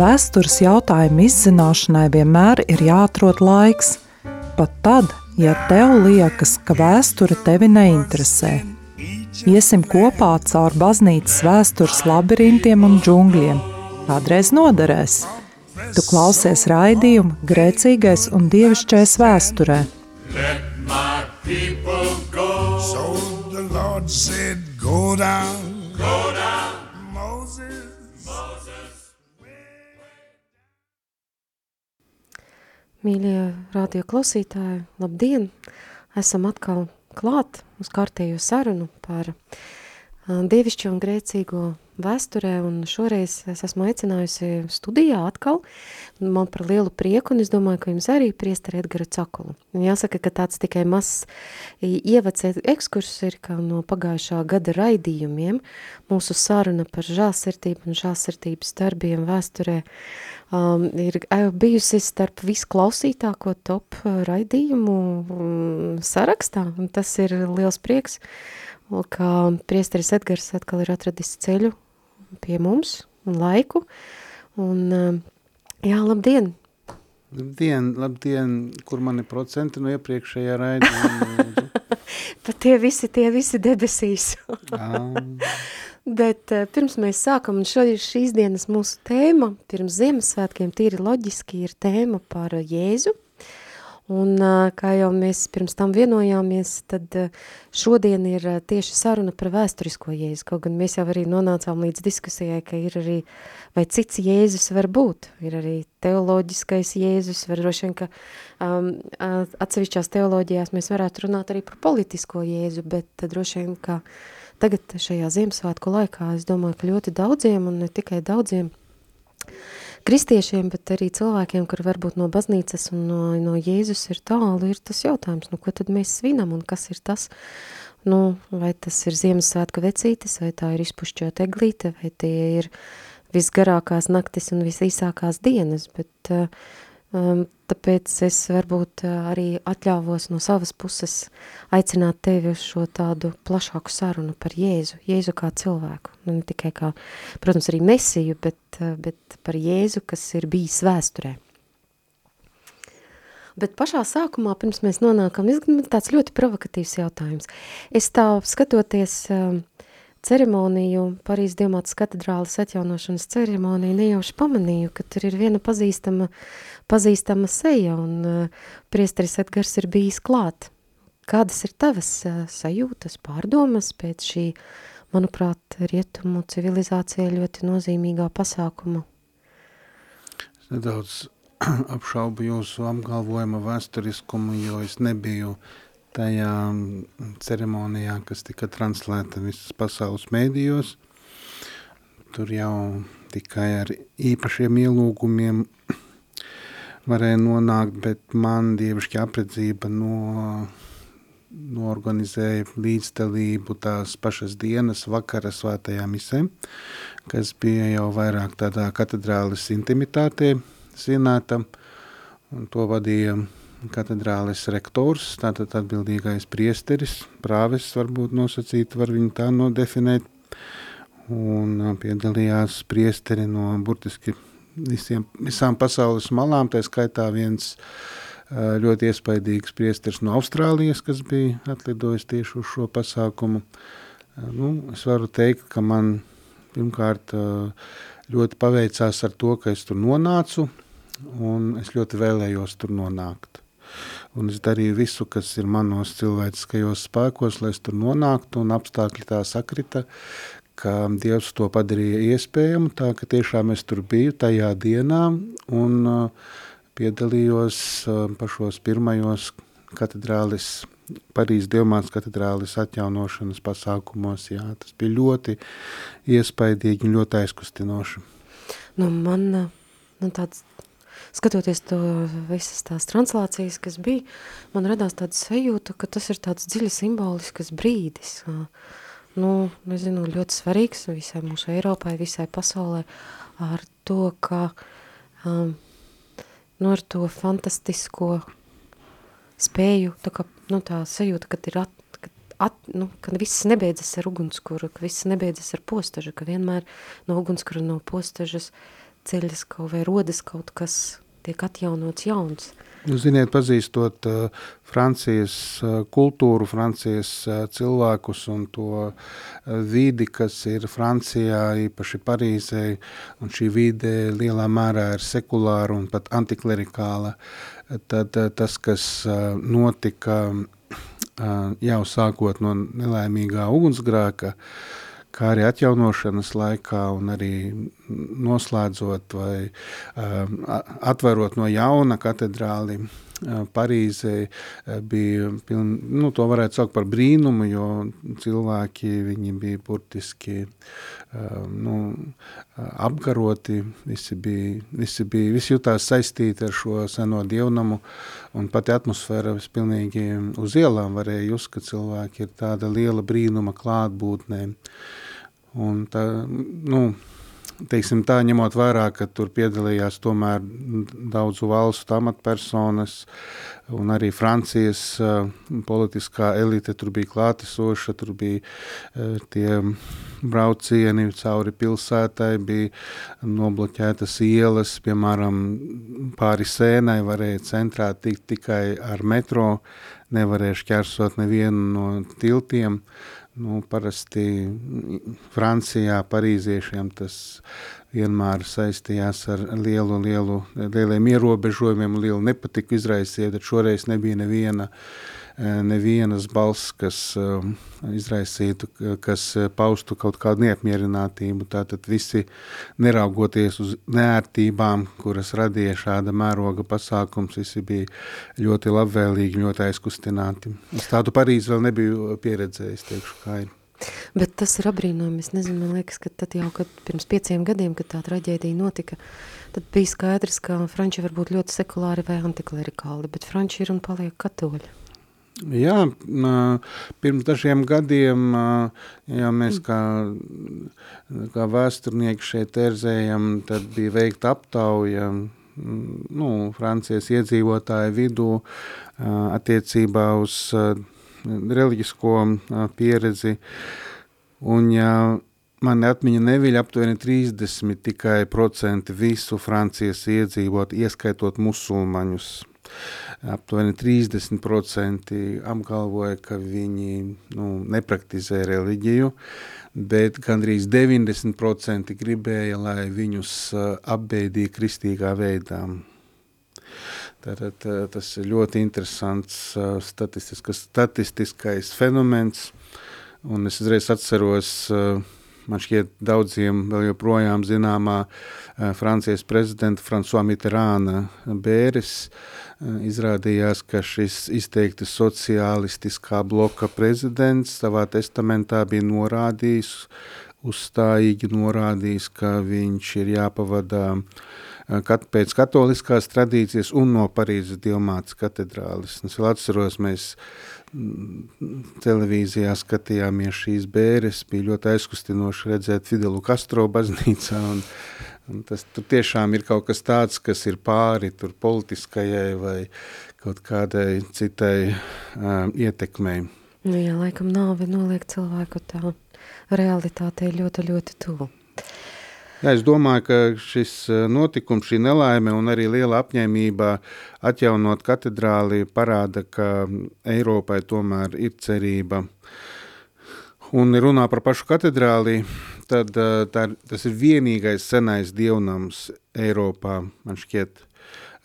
Vēstures jautājumu izzināšanai vienmēr ir jāatrod laiks, pat tad, ja tev liekas, ka vēsture tevi neinteresē. Iesim kopā caur baznīcas vēstures labirintiem un džungļiem. Kādreiz noderēs. Tu klausies raidījumu Grēcīgais un Dievišķais vēsturē. Let my people go. So the Lord said, go down. Mīļie radio klausītāji, labdien! Esam atkal klāt uz kārtējo sarunu par dievišķo un grēcīgo vēsturē, un šoreiz es esmu aicinājusi studijā atkal, man par lielu prieku, un es domāju, ka jums arī priestari Edgara Cakulu. Un jāsaka, ka tāds tikai mazs ievads ekskurs ir, ka no pagājušā gada raidījumiem mūsu saruna par žālsirdību un žālsirdības darbiem vēsturē um, ir bijusi starp visklausītāko top raidījumu um, sarakstā, un tas ir liels prieks, ka priesteris Edgars atkal ir atradis ceļu pie mums un laiku, un um, jā, labdien! Labdien, labdien, kur mani procenti no iepriekšējā raidījuma? Pat tie visi, tie visi debesīs. Bet uh, pirms mēs sākam, un šodien šīs dienas mūsu tēma, pirms Ziemassvētkiem tīri loģiski ir tēma par Jēzu. Un uh, kā jau mēs pirms tam vienojāmies, tad uh, šodien ir tieši saruna par vēsturisko Jēzu, kaut gan mēs jau arī nonācām līdz diskusijai, ka ir arī, vai cits Jēzus var būt, ir arī teoloģiskais Jēzus, var droši vien, ka um, atsevišķās teoloģijās mēs varētu runāt arī par politisko Jēzu, bet droši vien, ka uh, Tagad šajā Ziemassvētku laikā es domāju, ka ļoti daudziem un ne tikai daudziem kristiešiem, bet arī cilvēkiem, kur varbūt no baznīcas un no, no Jēzus ir tālu, ir tas jautājums, nu ko tad mēs svinam un kas ir tas, nu vai tas ir Ziemassvētku vecītis, vai tā ir izpušķot eglīte, vai tie ir visgarākās naktis un visīsākās dienas, bet uh, tāpēc es varbūt uh, arī atļāvos no savas puses aicināt tevi uz šo tādu plašāku sarunu par Jēzu, Jēzu kā cilvēku. Nu, ne tikai kā, protams, arī mesiju, bet, uh, bet par Jēzu, kas ir bijis vēsturē. Bet pašā sākumā, pirms mēs nonākam, tāds ļoti provokatīvs jautājums. Es tā skatoties uh, ceremoniju, Parīzes Diemātas katedrāles atjaunošanas ceremoniju, nejauši pamanīju, ka tur ir viena pazīstama, pazīstama seja, un uh, priesteris Edgars ir bijis klāt. Kādas ir tavas uh, sajūtas, pārdomas pēc šī, manuprāt, rietumu civilizācija ļoti nozīmīgā pasākuma? Es nedaudz apšaubu jūsu apgalvojuma vēsturiskumu, jo es nebiju tajā ceremonijā, kas tika translēta visas pasaules mēdījos. Tur jau tikai ar īpašiem ielūgumiem varēja nonākt, bet man dievišķi apredzība no, noorganizēja līdzdalību tās pašas dienas vakara svētajā misē, kas bija jau vairāk tādā katedrālis intimitātē svinēta, un to vadīja katedrāles rektors, tātad atbildīgais priesteris, prāves varbūt nosacīt, var viņu tā nodefinēt, un piedalījās priesteri no burtiski visiem, visām pasaules malām, tā skaitā viens ļoti iespaidīgs priesteris no Austrālijas, kas bija atlidojis tieši uz šo pasākumu. Nu, es varu teikt, ka man pirmkārt ļoti paveicās ar to, ka es tur nonācu, un es ļoti vēlējos tur nonākt un es darīju visu, kas ir manos cilvēciskajos spēkos, lai es tur nonāktu, un apstākļi tā sakrita, ka Dievs to padarīja iespējamu, tā ka tiešām es tur biju tajā dienā, un uh, piedalījos uh, pašos pirmajos katedrālis Parīzes Dievmātes katedrālis atjaunošanas pasākumos. Jā, tas bija ļoti iespaidīgi un ļoti aizkustinoši. Nu, man nu, tāds skatoties to visas tās translācijas, kas bija, man radās tāda sajūta, ka tas ir tāds dziļi simbolisks brīdis. Nu, nezinu, ļoti svarīgs visai mūsu Eiropai, visai pasaulē ar to, ka um, nu, ar to fantastisko spēju, tā kā, nu, tā sajūta, kad ir at, At, nu, ka viss nebeidzas ar ugunskura, ka viss nebeidzas ar postažu, ka vienmēr no ugunskura, no postažas atceļas kaut vai rodas kaut kas, tiek atjaunots jauns. Jūs ziniet, pazīstot uh, Francijas uh, kultūru, Francijas uh, cilvēkus un to vidi, kas ir Francijā, īpaši Parīzē, un šī vide lielā mērā ir sekulāra un pat antiklerikāla, tad tas, kas notika jau sākot no nelaimīgā ugunsgrēka, uh, kā arī atjaunošanas laikā un arī noslēdzot vai um, atverot no jauna katedrāli uh, Parīzē uh, bija, piln, nu, to varētu saukt par brīnumu, jo cilvēki, viņi bija burtiski um, nu, apgaroti, visi bija, visi bija, visi jutās saistīti ar šo seno dievnamu, un pati atmosfēra pilnīgi uz ielām. Varēja just, ka cilvēki ir tāda liela brīnuma klātbūtnē, Un tā, nu, teiksim tā, ņemot vērā, ka tur piedalījās tomēr daudzu valstu amatpersonas un arī Francijas uh, politiskā elite tur bija klātesoša, tur bija uh, tie braucieni cauri pilsētai, bija nobloķētas ielas, piemēram, pāri sēnai varēja centrā tikt tikai ar metro, nevarēja šķērsot nevienu no tiltiem, uh, Nu, parasti Francijā parīziešiem tas vienmēr saistījās ar lielu, lielu, lieliem ierobežojumiem, lielu nepatiku izraisīja, bet šoreiz nebija neviena uh, nevienas balss, kas izraisītu, kas paustu kaut kādu neapmierinātību. Tātad visi, neraugoties uz neērtībām, kuras radīja šāda mēroga pasākums, visi bija ļoti labvēlīgi, ļoti aizkustināti. Es tādu Parīzi vēl nebiju pieredzējis, teikšu, kā ir. Bet tas ir apbrīnojami. Es nezinu, man liekas, ka tad jau kad pirms pieciem gadiem, kad tā traģēdija notika, tad bija skaidrs, ka franči var būt ļoti sekulāri vai antiklerikāli, bet franči ir un paliek katoļi. Jā, pirms dažiem gadiem, ja mēs kā, kā vēsturnieki šeit erzējam, tad bija veikta aptauja nu, Francijas iedzīvotāju vidū attiecībā uz reliģisko pieredzi. Un, ja mani atmiņa neviļ aptuveni 30 tikai procenti visu Francijas iedzīvot, ieskaitot musulmaņus aptuveni 30% apgalvoja, ka viņi nu, nepraktizē reliģiju, bet gandrīz 90% gribēja, lai viņus apbēdīja kristīgā veidā. Tātad tas ir ļoti interesants statistiskais fenomens, un es uzreiz atceros, man šķiet daudziem vēl joprojām zināmā Francijas prezidenta François Mitterāna bēres, izrādījās, ka šis izteikti sociālistiskā bloka prezidents savā testamentā bija norādījis, uzstājīgi norādījis, ka viņš ir jāpavada kat, pēc katoliskās tradīcijas un no Parīzes Dievmātes katedrālis. Es vēl atceros, mēs televīzijā skatījāmies šīs bēres, bija ļoti aizkustinoši redzēt Fidelu Castro baznīcā un, Un tas tiešām ir kaut kas tāds, kas ir pāri tur politiskajai vai kaut kādai citai uh, ietekmei. Nu jā, laikam nāve noliek cilvēku tā realitātei ļoti, ļoti tuvu. Jā, es domāju, ka šis notikums, šī nelaime un arī liela apņēmība atjaunot katedrāli parāda, ka Eiropai tomēr ir cerība. Un runā par pašu katedrāli, tad eh, tā, tas ir vienīgais senais dievnams Eiropā, man šķiet,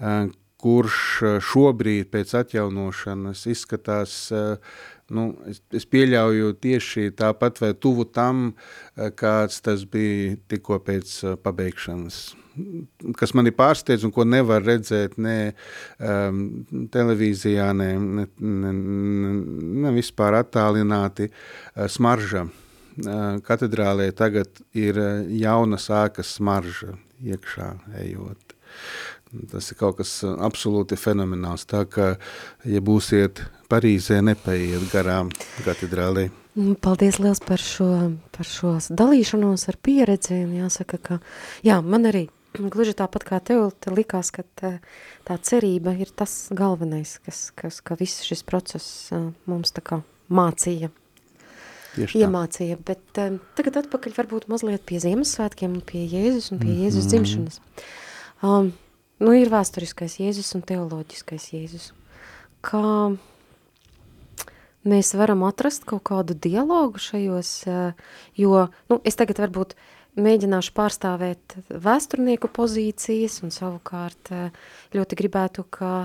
eh, kurš šobrīd pēc atjaunošanas izskatās, nu, es, es pieļauju tieši tāpat vai tuvu tam, kāds tas bija tikko pēc pabeigšanas kas mani pārsteidz un ko nevar redzēt ne um, televīzijā, ne, ne, ne, ne vispār attālināti uh, smarža. Uh, katedrālē tagad ir jauna sākas smarža iekšā ejot. Tas ir kaut kas absolūti fenomenāls. Tā kā, ja būsiet Parīzē, nepaiet garām katedrālē. Mm, paldies liels par šo, par šo dalīšanos ar pieredzi. Jāsaka, ka jā, man arī gluži tāpat kā tev, te likās, ka tā, tā cerība ir tas galvenais, kas, kas ka viss šis process mums tā kā mācīja iemācīja. Bet um, tagad atpakaļ varbūt mazliet pie Ziemassvētkiem, pie Jēzus un pie mm -hmm. Jēzus dzimšanas. Um, nu, ir vēsturiskais Jēzus un teoloģiskais Jēzus. Kā mēs varam atrast kaut kādu dialogu šajos, uh, jo, nu, es tagad varbūt mēģināšu pārstāvēt vēsturnieku pozīcijas un savukārt uh, ļoti gribētu, ka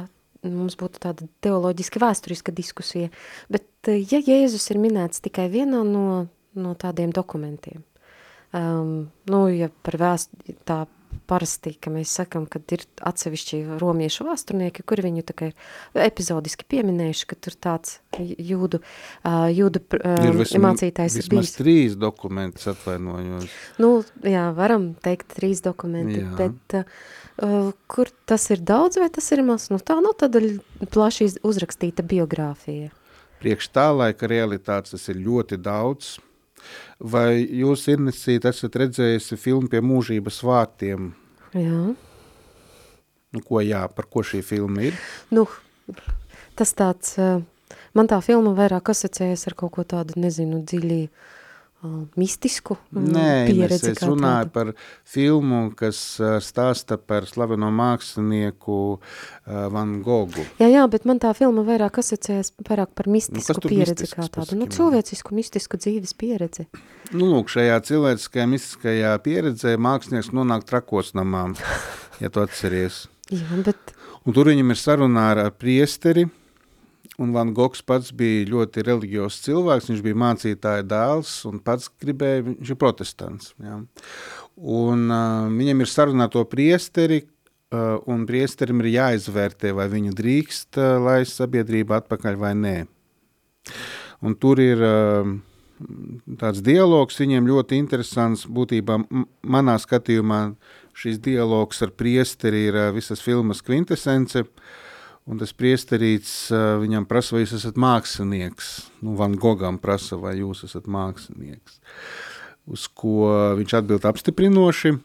mums būtu tāda teoloģiski vēsturiska diskusija, bet eh, ja Jēzus ir minēts tikai vienā no, no tādiem dokumentiem, um, nu, ja par vēst, tā parasti, ka mēs sakam, ka ir atsevišķi romiešu vēsturnieki, kuri viņu tā kā ir epizodiski pieminējuši, ka tur tāds jūdu, jūdu ir vism, mācītājs ir bijis. Vismaz trīs dokumentus atvainojos. Nu, jā, varam teikt trīs dokumenti, jā. bet uh, kur tas ir daudz vai tas ir maz? Nu tā, nu tad plaši uzrakstīta biogrāfija. Priekš tā laika realitātes tas ir ļoti daudz, Vai jūs, Irnesīt, esat redzējusi filmu pie mūžības vārtiem? Jā. Nu, ko jā, par ko šī filma ir? Nu, tas tāds, man tā filma vairāk asociējas ar kaut ko tādu, nezinu, dziļī, uh, mistisku Nē, pieredzi. Nē, es runāju tādu. par filmu, kas stāsta par slaveno mākslinieku Van Gogu. Jā, jā, bet man tā filma vairāk asociējas vairāk par mistisku nu, pieredzi kā tādu. Nu, cilvēcisku, mistisku dzīves pieredzi. Nu, lūk, šajā cilvēciskajā, mistiskajā pieredzē mākslinieks nonāk trakos namām, ja tu atceries. jā, bet... Un tur viņam ir sarunā ar priesteri, Un Van Gogs pats bija ļoti reliģios cilvēks, viņš bija mācītāja dēls un pats gribēja, viņš ir protestants. Ja. Un uh, viņam ir sarunā to priesteri, uh, un priesterim ir jāizvērtē, vai viņu drīkst uh, laist sabiedrība atpakaļ vai nē. Un tur ir uh, tāds dialogs, viņiem ļoti interesants, būtībā manā skatījumā šis dialogs ar priesteri ir uh, visas filmas kvintesence, uh, Un tas priesterīts viņam prasa, vai jūs esat mākslinieks. Nu, Van Gogam prasa, vai jūs esat mākslinieks. Uz ko viņš atbild apstiprinoši.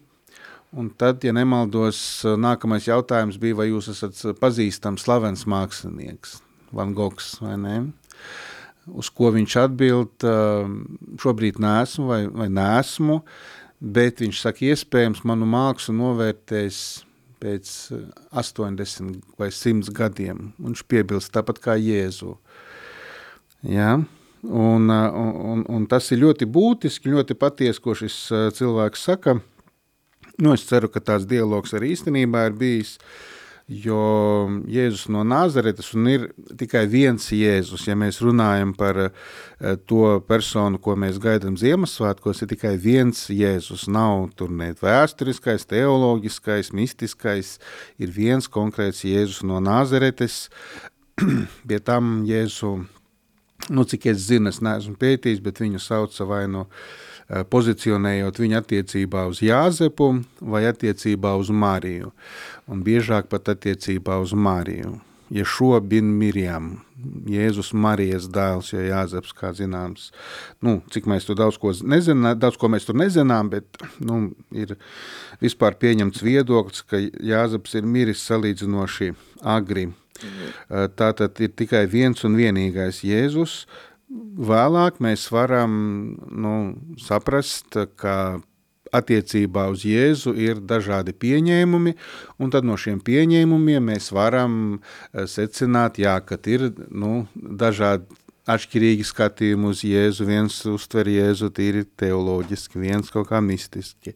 Un tad, ja nemaldos, nākamais jautājums bija, vai jūs esat pazīstams slavens mākslinieks, Van Gogs vai ne? Uz ko viņš atbild, šobrīd neesmu vai, vai neesmu, bet viņš saka, iespējams manu mākslu novērtēs pēc 80 eh, vai 100 gadiem. Viņš piebilst tāpat kā Jēzu. Ja? Un, eh, un, un tas ir ļoti būtiski, ļoti patiesi, ko šis eh, cilvēks saka. Nu, es ceru, ka tāds dialogs arī īstenībā ir bijis. Uh, jo Jēzus no Nāzaretes ir tikai viens Jēzus. Ja mēs runājam par eh, to personu, ko mēs gaidām Ziemassvētkos, ir tikai viens Jēzus. Nav tur ne vēsturiskais, teoloģiskais, mistiskais, ir viens konkrēts Jēzus no Nāzaretes. Pie tam Jēzu, nu cik es zinu, es neesmu pētījis, bet viņu sauca vai no Eh, pozicionējot viņu attiecībā uz Jāzepu vai attiecībā uz Mariju, un biežāk pat attiecībā uz Mariju. Ješo bin Mirjam, Jēzus Marijas dēls, jo Jāzeps, kā zināms, nu, cik mēs tur daudz ko nezinām, daudz ko mēs tur nezinām, bet, nu, ir vispār pieņemts viedoklis, ka Jāzeps ir miris salīdzinoši agri. Mhm. Tātad ir tikai viens un vienīgais Jēzus, vēlāk mēs varam nu, saprast, ka attiecībā uz Jēzu ir dažādi pieņēmumi, un tad no šiem pieņēmumiem mēs varam eh, secināt, jā, ka ir nu, dažādi atšķirīgi skatījumi uz Jēzu. Viens uztver Jēzu tīri teoloģiski, viens kaut kā mistiski.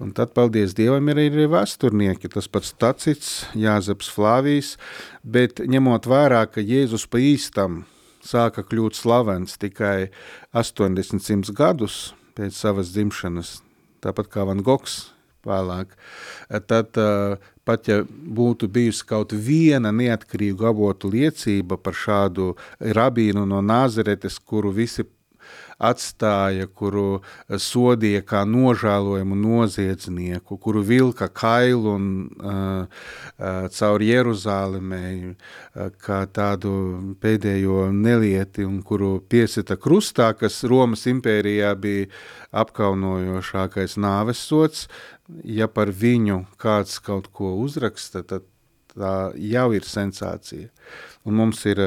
Un tad, paldies Dievam, ir arī vēsturnieki, tas pats Tacits, Jāzeps Flāvijs, bet ņemot vērā, ka Jēzus pa īstam – sāka kļūt slavens tikai 80 gadus pēc savas dzimšanas, tāpat kā Van Gogs vēlāk, tad pat ja būtu bijusi kaut viena neatkarīgu avotu liecība par šādu rabīnu no Nāzeretes, kuru visi atstāja, kuru sodīja kā nožēlojumu noziedznieku, kuru vilka kailu un uh, uh, caur Jeruzālimē uh, kā tādu pēdējo nelieti un kuru piesita krustā, kas Romas impērijā bija apkaunojošākais nāvesots, ja par viņu kāds kaut ko uzraksta, tad tā jau ir sensācija. Un mums ir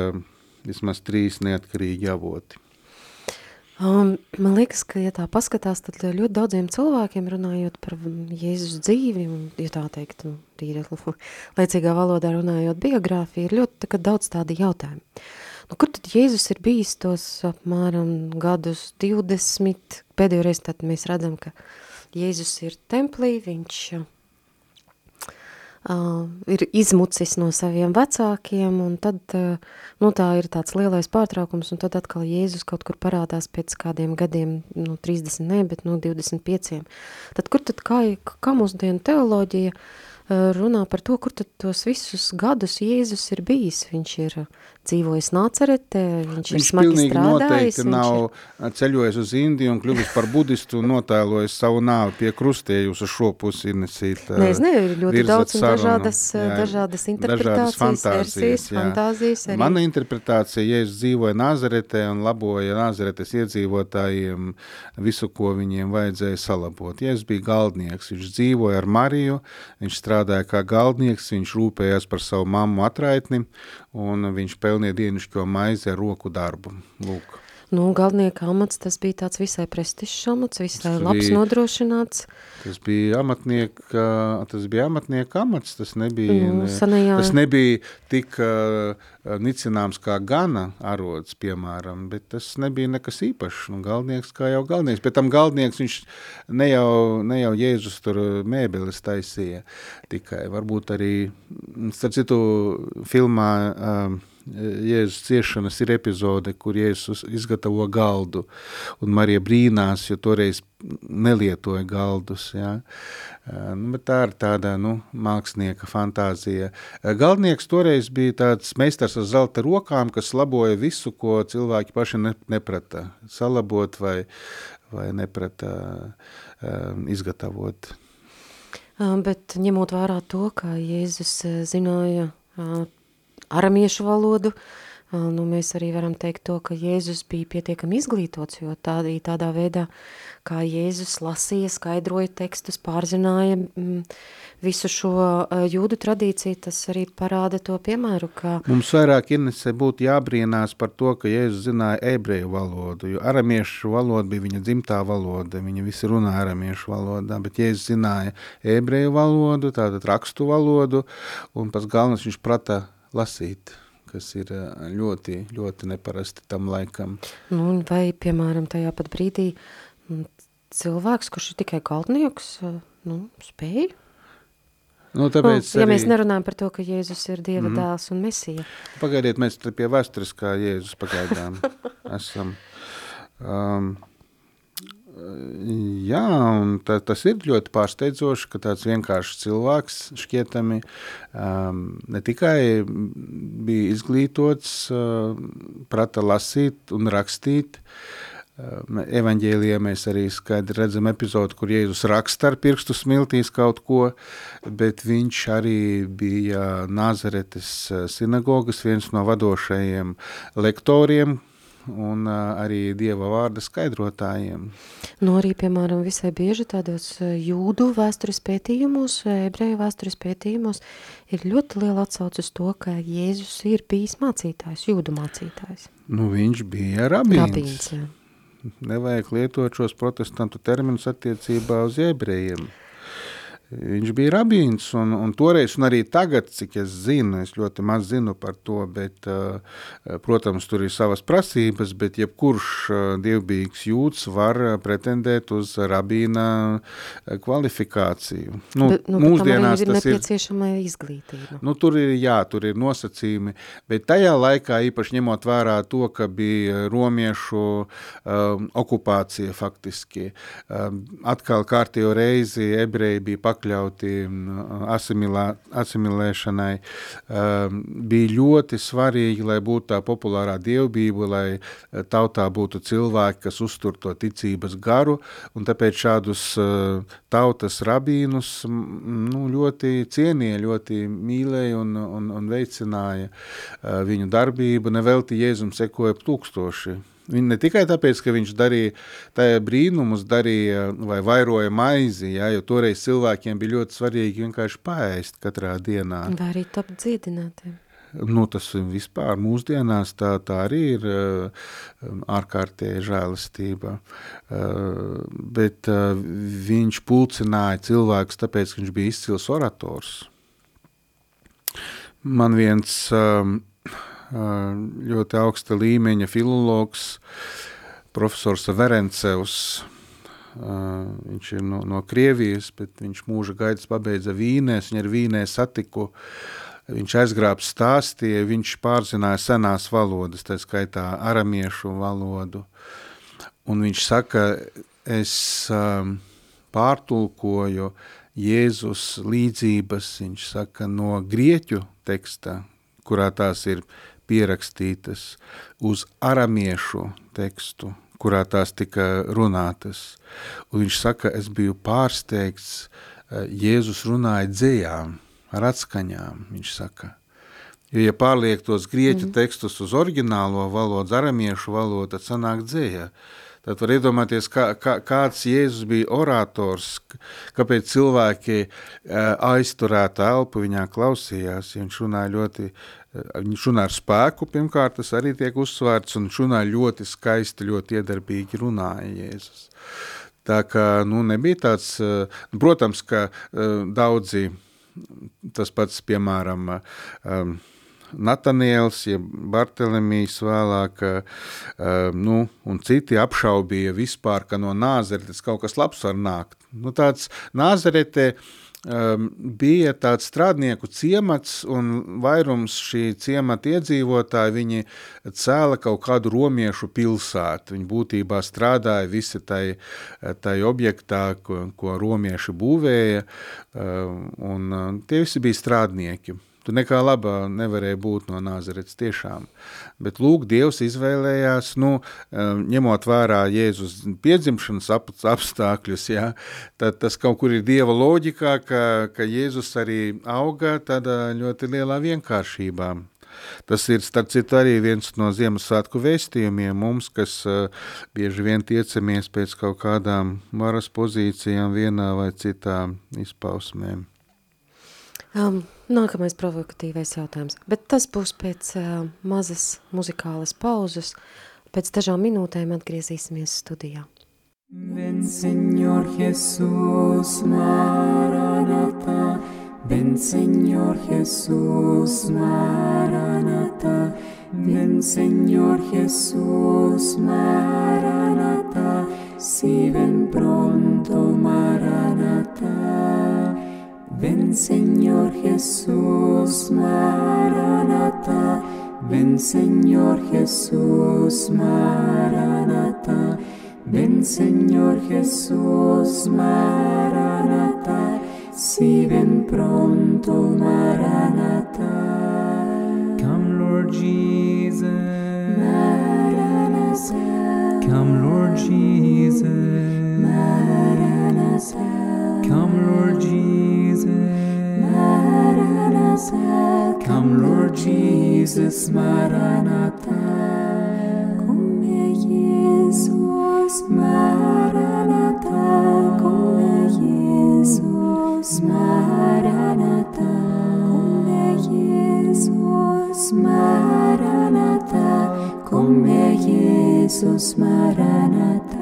vismaz trīs neatkarīgi avoti. Um, man liekas, ka, ja tā paskatās, tad ļoti daudziem cilvēkiem runājot par Jēzus dzīvi, un, ja tā teikt, nu, tīri laicīgā valodā runājot biogrāfiju, ir ļoti tā, daudz tādi jautājumi. Nu, kur tad Jēzus ir bijis tos apmēram gadus 20? Pēdējo reizi tad mēs redzam, ka Jēzus ir templī, viņš uh, ir izmucis no saviem vecākiem, un tad, uh, nu, tā ir tāds lielais pārtraukums, un tad atkal Jēzus kaut kur parādās pēc kādiem gadiem, nu, 30, ne, bet, nu, 25. Tad kur tad kā, kā mūsdienu teoloģija uh, runā par to, kur tad tos visus gadus Jēzus ir bijis? Viņš ir dzīvojis Nāceretē, viņš, viņš ir smagi strādājis. Viņš nav ceļojis uz Indiju un kļuvis par budistu un notēlojis savu nāvi pie krustējus uz šo pusi inesīt. Nē, es ne, ļoti daudz un dažādas, jā, dažādas interpretācijas, dažādas fantāzijas, versijas, fantāzijas arī. Mana interpretācija, ja es dzīvoju Nāceretē un laboja Nāceretes iedzīvotājiem visu, ko viņiem vajadzēja salabot. Ja es biju galdnieks, viņš dzīvoja ar Mariju, viņš strādāja kā galdnieks, viņš rūpējās par savu mammu atraitni un viņš pelnīja dienišķo maizi ar roku darbu. Lūk. Nu, galdnieka amats, tas bija tāds visai prestižs amats, visai tas labs bija, nodrošināts. Tas bija amatnieka, tas bija amatnieka amats, tas nebija, nu, sanajā... tas nebija tik uh, nicināms kā gana arods, piemēram, bet tas nebija nekas īpašs, nu, galdnieks kā jau galdnieks, bet tam galdnieks viņš ne jau, ne jau Jēzus tur mēbeles taisīja tikai, varbūt arī, starp citu, filmā uh, Jēzus ciešanas ir epizode, kur Jēzus izgatavo galdu, un Marija brīnās, jo toreiz nelietoja galdus. Ja? Nu, bet tā ir tāda nu, mākslinieka fantāzija. Galdnieks toreiz bija tāds meistars ar zelta rokām, kas laboja visu, ko cilvēki paši ne, neprata salabot vai, vai neprata izgatavot. Bet ņemot vērā to, ka Jēzus zināja aramiešu valodu. Nu, mēs arī varam teikt to, ka Jēzus bija pietiekami izglītots, jo tādā, tādā veidā, kā Jēzus lasīja, skaidroja tekstus, pārzināja mm, visu šo jūdu tradīciju, tas arī parāda to piemēru, ka... Mums vairāk Inesē būtu jābrīnās par to, ka Jēzus zināja ebreju valodu, jo aramiešu valoda bija viņa dzimtā valoda, viņa visi runā aramiešu valodā, bet Jēzus zināja ebreju valodu, tātad rakstu valodu, un pats galvenais viņš prata lasīt, kas ir ļoti, ļoti neparasti tam laikam. Nu, vai, piemēram, tajā pat brīdī cilvēks, kurš ir tikai galdnieks, nu, spēja? Nu, tāpēc nu, ja arī... mēs nerunājam par to, ka Jēzus ir Dieva mm -hmm. dēls un Mesija. Pagaidiet, mēs pie vēstures kā Jēzus pagaidām esam. Um, Jā, ta, tas ir ļoti pārsteidzoši, ka tāds vienkāršs cilvēks šķietami um, ne tikai bija izglītots, uh, prata lasīt un rakstīt. Uh, evaņģēlijā mēs arī skaidri redzam epizodu, kur Jēzus raksta ar pirkstu smiltīs kaut ko, bet viņš arī bija Nazaretes uh, sinagogas viens no vadošajiem lektoriem, un arī Dieva vārda skaidrotājiem. Nu, arī, piemēram, visai bieži tādos jūdu vēstures pētījumos, ebreju vēstures pētījumos ir ļoti liela atsauce uz to, ka Jēzus ir bijis mācītājs, jūdu mācītājs. Nu, viņš bija rabīns. rabīns jā. Nevajag lietot šos protestantu terminus attiecībā uz ebrejiem. Viņš bija rabīns, un, un toreiz, un arī tagad, cik es zinu, es ļoti maz zinu par to, bet, eh, protams, tur ir savas prasības, bet jebkurš eh, dievbijīgs jūts var pretendēt uz rabīna eh, kvalifikāciju. Nu, bet, nu, mūsdienās ir tas nepieciešama ir, izglītība. Nu, tur ir, jā, tur ir nosacījumi, bet tajā laikā, īpaši ņemot vērā to, ka bija romiešu um, okupācija faktiski, um, atkal kārtējo reizi ebreji bija pakļauti pakļauti asimilā, asimilēšanai, um, bija ļoti svarīgi, lai būtu tā populārā dievbība, lai uh, tautā būtu cilvēki, kas uztur to ticības garu, un tāpēc šādus uh, tautas rabīnus nu, ļoti cienīja, ļoti mīlēja un, un, un veicināja uh, viņu darbību. Nevelti Jēzum sekoja tūkstoši Viņa ne tikai tāpēc, ka viņš darīja tajā brīnumus, darīja vai vairoja maizi, jā, jo toreiz cilvēkiem bija ļoti svarīgi vienkārši paēst katrā dienā. Vai arī tapt dziedinātiem. nu, tas vispār mūsdienās tā, tā arī ir ārkārtēja žēlastība. Bet viņš pulcināja cilvēkus, tāpēc, ka viņš bija izcils orators. Man viens ļoti augsta līmeņa filologs, profesors Verencevs, viņš ir no, no Krievijas, bet viņš mūža gaidas pabeidza Vīnēs, viņa ar Vīnē satiku, viņš aizgrābs stāstīja, viņš pārzināja senās valodas, tā skaitā aramiešu valodu, un viņš saka, es um, pārtulkoju Jēzus līdzības, viņš saka, no grieķu teksta, kurā tās ir pierakstītas, uz aramiešu tekstu, kurā tās tika runātas. Un viņš saka, es biju pārsteigts, eh, Jēzus runāja dzējām, ar atskaņām, viņš saka. Jo, ja pārliek tos grieķu mm. tekstus uz oriģinālo valodu, aramiešu valodu, tad sanāk dzēja. Tad var iedomāties, kā, kā, kāds Jēzus bija orators, kāpēc cilvēki uh, aizturētu elpu viņā klausījās. Viņš runāja ļoti Viņš runā ar spēku, pirmkārt, tas arī tiek uzsvērts, un viņš runā ļoti skaisti, ļoti iedarbīgi runāja Jēzus. Tā kā nu, nebija tāds, protams, ka daudzi, tas pats, piemēram, Nataniels, ja Bartelemijs vēlāk, nu, un citi apšaubīja vispār, ka no Nāzeretes kaut kas labs var nākt. Nu, tāds Nāzerete, uh, um, bija tāds strādnieku ciemats, un vairums šī ciemata iedzīvotāji, viņi cēla kaut kādu romiešu pilsētu. Viņi būtībā strādāja visi tai, tai objektā, ko, ko romieši būvēja, um, un tie visi bija strādnieki. Tu nekā labā nevarēja būt no Nāzaretes tiešām. Bet lūk, Dievs izvēlējās, nu, um, ņemot vērā Jēzus piedzimšanas ap, apstākļus, ja, tad tas kaut kur ir Dieva loģikā, ka, ka Jēzus arī auga tādā ļoti lielā vienkāršībā. Tas ir, starp citu, arī viens no Ziemassvētku vēstījumiem mums, kas uh, bieži vien tiecamies pēc kaut kādām varas pozīcijām vienā vai citā izpausmēm. Um, nākamais provokatīvais jautājums, bet tas būs pēc uh, mazas muzikālas pauzes. Pēc dažām minūtēm atgriezīsimies studijā. Ven Señor Jesús Maranatha, ven Señor Jesús Maranatha, ven Señor Jesús Maranatha, si ven pronto Maranatha. Ven Señor Jesús, Maranata. Ven Señor Jesús, Maranata. Ven Señor Jesús, Maranata. Si ven pronto, Maranata. Come, Lord Jesus. Maranatha. Come, Lord Jesus. Maranatha. Come, Lord Jesus. Maranatha, come Lord Jesus, Maranatha. Come Jesus, Maranatha, come Jesus, Maranatha. Come Jesus, Maranatha, come Jesus, Maranatha.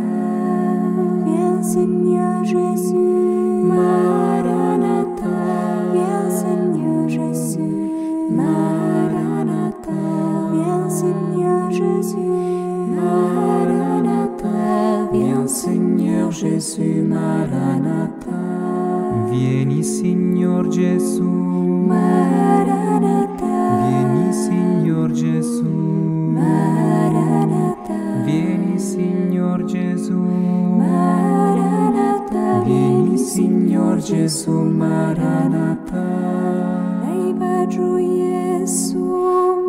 Viens Seigneur Jésus, Jésus, Maranatha. Vieni Signor Gesù, Maranatha. vieni Signor Gesù, Maranatha. vieni Signor Gesù, Maranatha. vieni Signor Gesù, Maranatha. Lejba giù Jesu,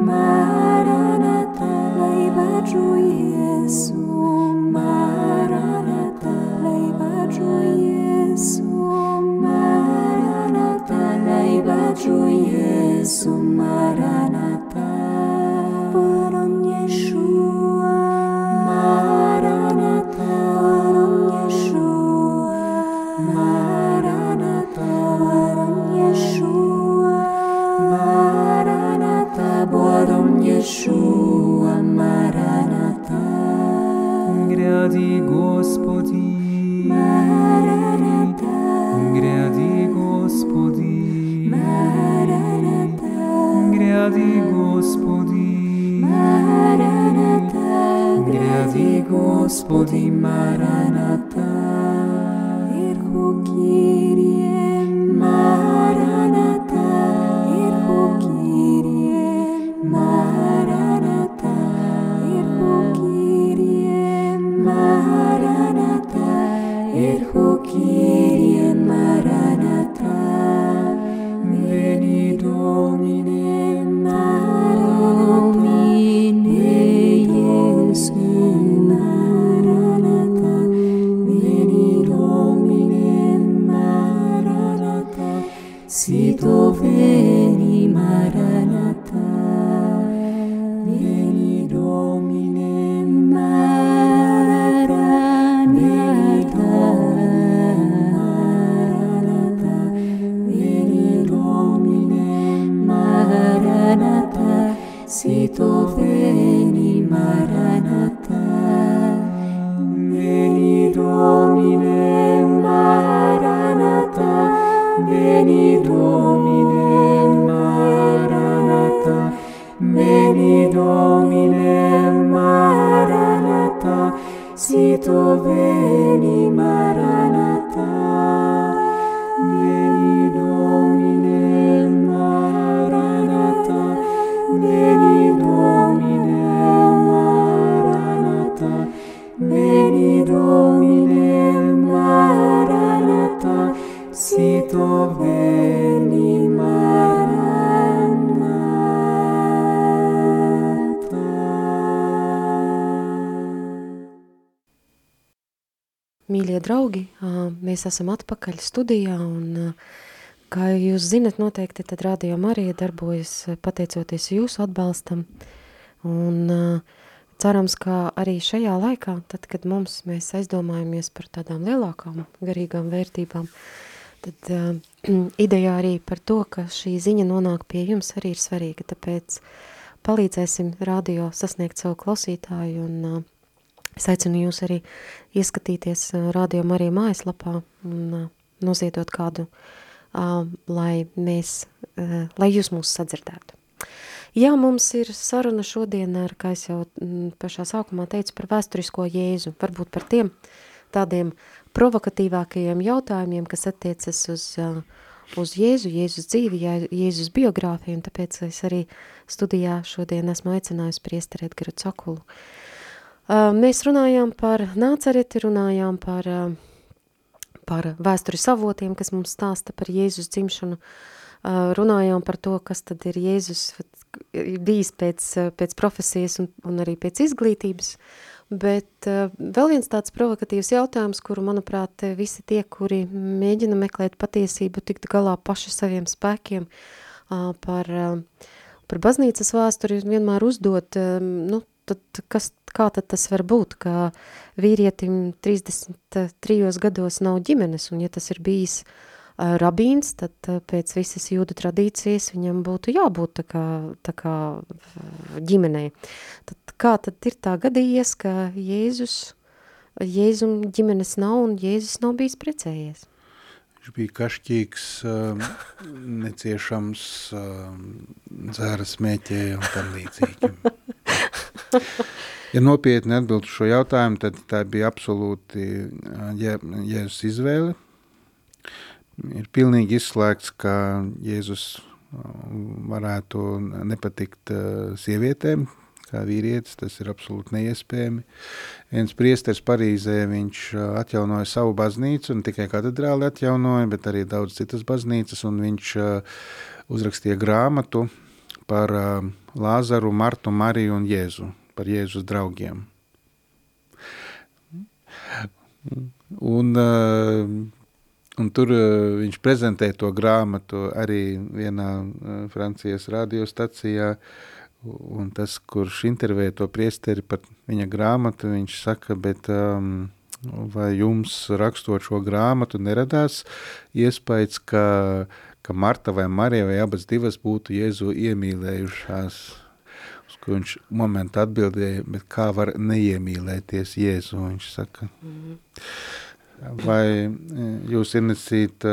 Maranatha. Lejba giù Jesu, consumará. Mēs esam atpakaļ studijā un, ā, kā jūs zinat, noteikti tad Radio Marija darbojas ā, pateicoties jūsu atbalstam. Un ā, cerams, ka arī šajā laikā, tad, kad mums mēs aizdomājamies par tādām lielākām garīgām vērtībām, tad ā, ideja arī par to, ka šī ziņa nonāk pie jums arī ir svarīga, tāpēc palīdzēsim radio sasniegt savu klausītāju un ā, Es aicinu jūs arī ieskatīties ā, Radio Marija mājaslapā un ā, noziedot kādu, lai mēs, ā, lai jūs mūs sadzirdētu. Jā, mums ir saruna šodien ar, kā es jau mm, pašā sākumā teicu, par vēsturisko Jēzu, varbūt par tiem tādiem provokatīvākajiem jautājumiem, kas attiecas uz, uz Jēzu, Jēzus dzīvi, Jēzus biogrāfiju, un tāpēc es arī studijā šodien esmu aicinājusi priesteri Edgaru Cakulu. Uh, Mēs runājām par nācereti, runājām par, par vēsturis avotiem, kas mums stāsta par Jēzus dzimšanu, runājām par to, kas tad ir Jēzus bijis pēc, pēc profesijas un, un arī pēc izglītības, bet vēl viens tāds provokatīvs jautājums, kuru, manuprāt, visi tie, kuri mēģina meklēt patiesību, tikt galā paši saviem spēkiem par, par baznīcas vēsturi, vienmēr uzdot, nu, tad kas, kā tad tas var būt, ka vīrietim 33 gados nav ģimenes, un ja tas ir bijis uh, rabīns, tad uh, pēc visas jūdu tradīcijas viņam būtu jābūt tā kā, tā kā ģimenei. Tad kā tad ir tā gadījies, ka Jēzus, Jēzum ģimenes nav un Jēzus nav bijis precējies? Viņš bija kašķīgs, neciešams, um, dzēra smēķēja un tam līdzīgi. Ja nopietni atbild uz šo jautājumu, tad tā bija absolūti Jē- Jēzus izvēle. Ir pilnīgi izslēgts, ka Jēzus varētu nepatikt sievietēm, kā vīrietis, tas ir absolūti neiespējami. Viens priesteris Parīzē, viņš atjaunoja savu baznīcu, un tikai katedrāli atjaunoja, bet arī daudz citas baznīcas, un viņš uzrakstīja grāmatu par Lāzaru, Martu, Mariju un Jēzu, par Jēzus draugiem. Un, uh, un tur uh, viņš prezentēja to grāmatu arī vienā uh, Francijas radiostacijā, un tas, kurš intervēja to priesteri par viņa grāmatu, viņš saka, bet um, vai jums rakstot šo grāmatu neradās iespējas, ka, ka Marta vai Marija vai abas divas būtu Jēzu iemīlējušās? Ko viņš momentā atbildēja, bet kā var neiemīlēties Jēzu, viņš saka. Mm. Vai jūs, Inesīt,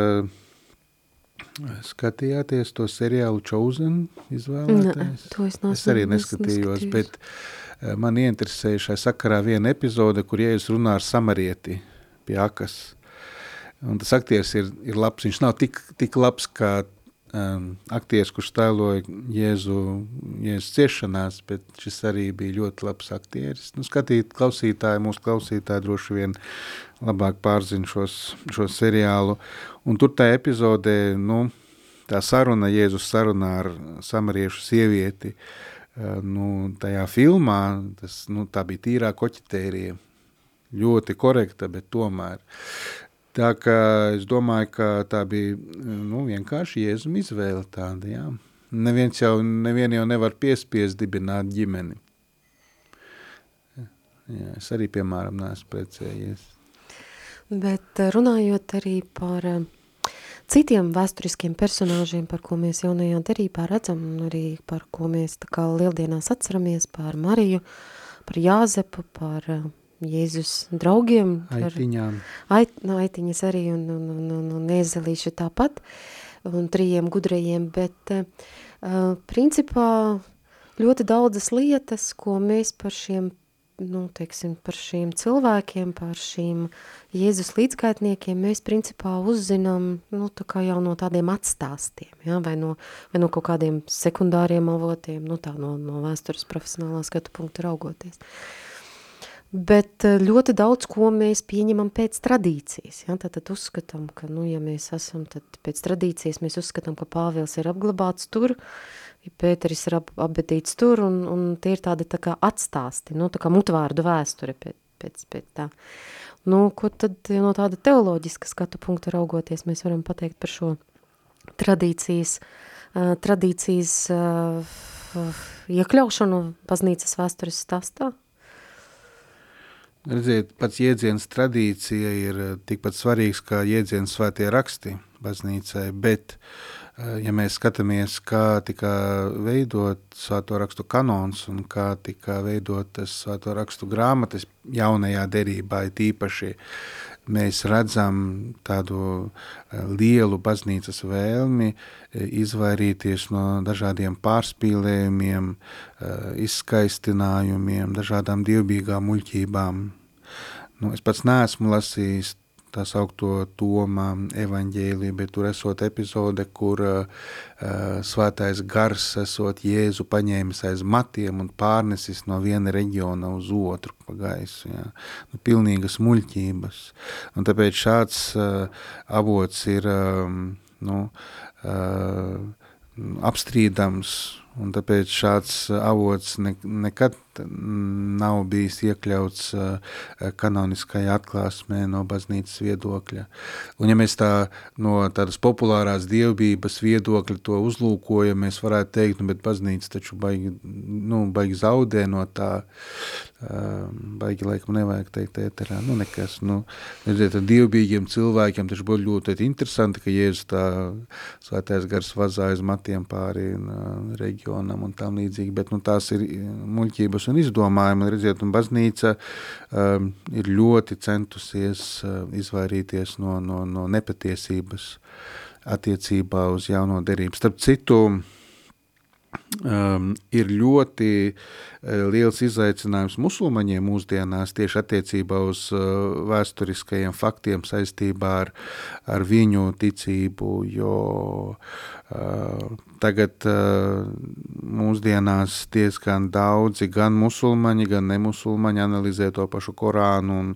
skatījāties to seriālu Chosen izvēlētājs? To es, es arī neskatījos, neskatījos. bet man ieinteresēja šai sakarā viena epizode, kur Jēzus runā ar samarieti pie akas. Un tas aktieris ir, ir labs, viņš nav tik, tik labs kā um, aktieris, kurš tēloja Jēzu, Jēzus ciešanās, bet šis arī bija ļoti labs aktieris. Nu, skatīt klausītāji, mūsu klausītāji droši vien labāk pārzina šos, šo seriālu. Un tur tā epizodē, nu, tā saruna, Jēzus sarunā ar samariešu sievieti, uh, nu, tajā filmā, tas, nu, tā bija tīrā koķitērija, ļoti korekta, bet tomēr. Tā kā es domāju, ka tā bija nu, vienkārši Jēzuma izvēle tāda, jā. Neviens jau, nevien jau nevar piespiest dibināt ģimeni. Jā, es arī, piemēram, neesmu precējies. Bet eh, runājot arī par eh, citiem vēsturiskiem personāžiem, par ko mēs jaunajā derībā redzam, un arī par ko mēs tā kā lieldienās atceramies, par Mariju, par Jāzepu, par uh, Jēzus draugiem. Aitiņām. Ait, no aitiņas arī un, un, un, un, un ezelīši tāpat, un trījiem gudrajiem, bet uh, principā ļoti daudzas lietas, ko mēs par šiem, nu, teiksim, par šiem cilvēkiem, par šīm Jēzus līdzgaitniekiem, mēs principā uzzinām, nu, tā kā jau no tādiem atstāstiem, ja, vai no, vai no kaut kādiem sekundāriem avotiem, nu, tā no, no vēstures profesionālā skatu punktu raugoties. Uh, Bet eh, ļoti daudz ko mēs pieņemam pēc tradīcijas. Ja? Tad, tad uzskatām, ka, nu, ja mēs esam, pēc tradīcijas mēs uzskatām, ka Pāvils ir apglabāts tur, Pēteris ir ap, apbedīts tur, un, un tie ir tādi tā kā atstāsti, nu, tā kā mutvārdu vēsture pēc, pēc, pēc tā. Nu, ko tad no tāda teoloģiska skatu punkta raugoties, mēs varam pateikt par šo tradīcijas, uh, tradīcijas uh, iekļaušanu baznīcas vēstures stāstā? Redziet, pats jēdziens tradīcija ir eh, tikpat svarīgs kā jēdziens svētie raksti baznīcai, bet, eh, ja mēs skatāmies, kā tika veidot svēto rakstu kanons un kā tika veidotas svēto rakstu grāmatas jaunajā derībā, tīpaši mēs redzam tādu eh, lielu baznīcas vēlmi izvairīties no dažādiem pārspīlējumiem, izskaistinājumiem, dažādām dievbijīgām muļķībām, Nu, es pats neesmu lasījis tā saukto Toma evaņģēliju, bet tur esot epizode, kur uh, svētais gars esot Jēzu paņēmis aiz matiem un pārnesis no viena reģiona uz otru pa gaisu. Jā. Nu, pilnīgas muļķības. Un tāpēc šāds uh, avots ir um, nu, uh, apstrīdams un tāpēc šāds avots ne, nekad nav bijis iekļauts uh, kanoniskajā atklāsmē no baznīcas viedokļa. Un ja mēs tā no tādas populārās dievbības viedokļa to uzlūkojam, mēs varētu teikt, nu, bet baznīca taču baigi, nu, baigi zaudē no tā, uh, baigi laikam nevajag teikt ēterā, nu nekas, nu, redziet, dievbīgiem cilvēkiem taču būtu ļoti interesanti, ka Jēzus tā svētais gars vazāja uz matiem pāri uh, reģionam un tam līdzīgi, bet nu, tās ir muļķības un izdomājumi. Redziet, un baznīca um, ir ļoti centusies uh, izvairīties no, no, no nepatiesības attiecībā uz jauno derību. Starp citu, um, ir ļoti liels izaicinājums musulmaņiem mūsdienās tieši attiecībā uz uh, vēsturiskajiem faktiem saistībā ar, ar viņu ticību, jo uh, tagad uh, mūsdienās diezgan daudzi gan musulmaņi, gan nemusulmaņi analizē to pašu Korānu un,